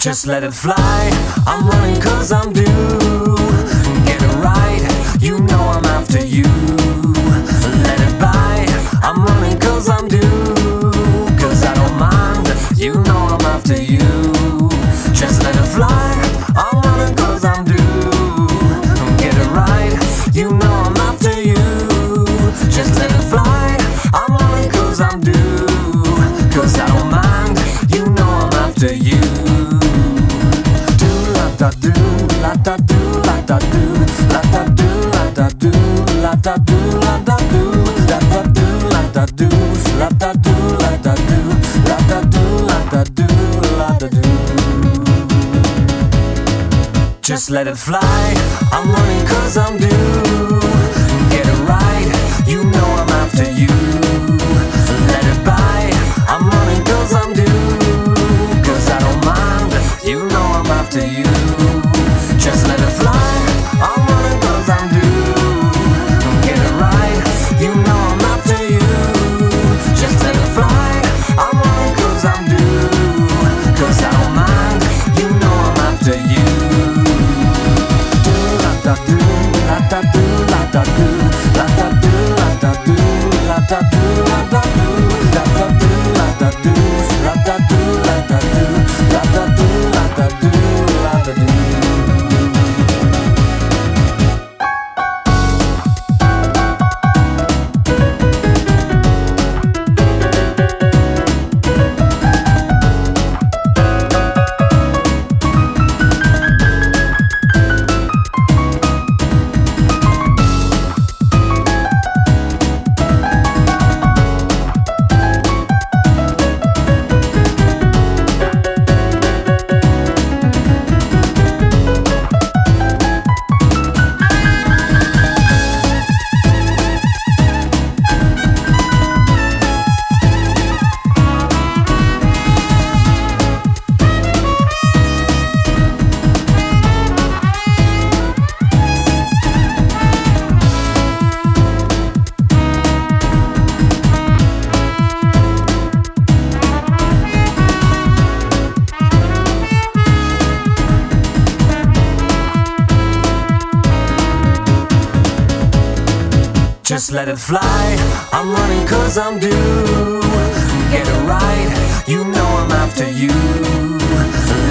just let it fly. I'm running cause I'm due. Get it right, you know I'm after you. Let it by, I'm running cause I'm due. Cause I don't mind, you know I'm after you. Just let it fly, I'm running cause I'm due. Get it right, you know just let it fly. I'm running cause I'm due. just let it fly. I'm running cause I'm due. Get it right, you know I'm after you.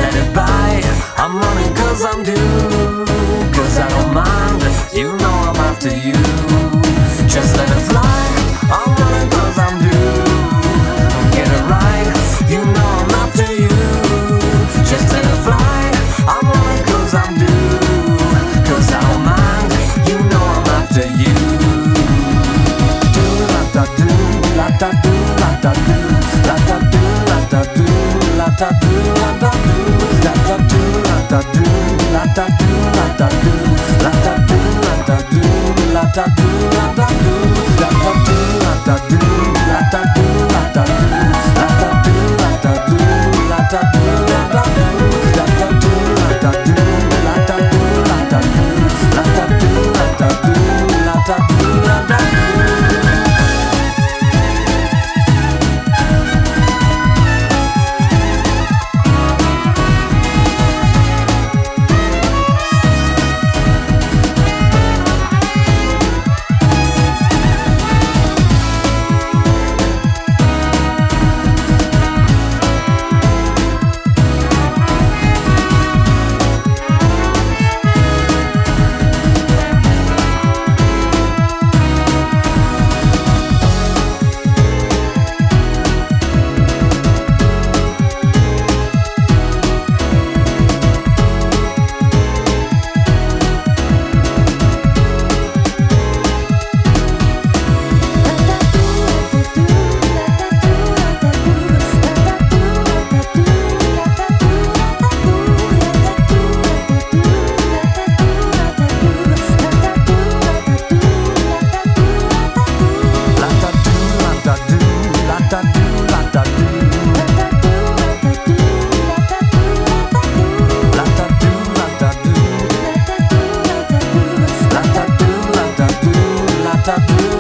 Let it by, I'm running cause I'm due. Cause I don't mind, you know I'm after you. do, la da do, la da do, la da do, la da do, la da do, la da do, la da do, la da do, la da do. Ooh.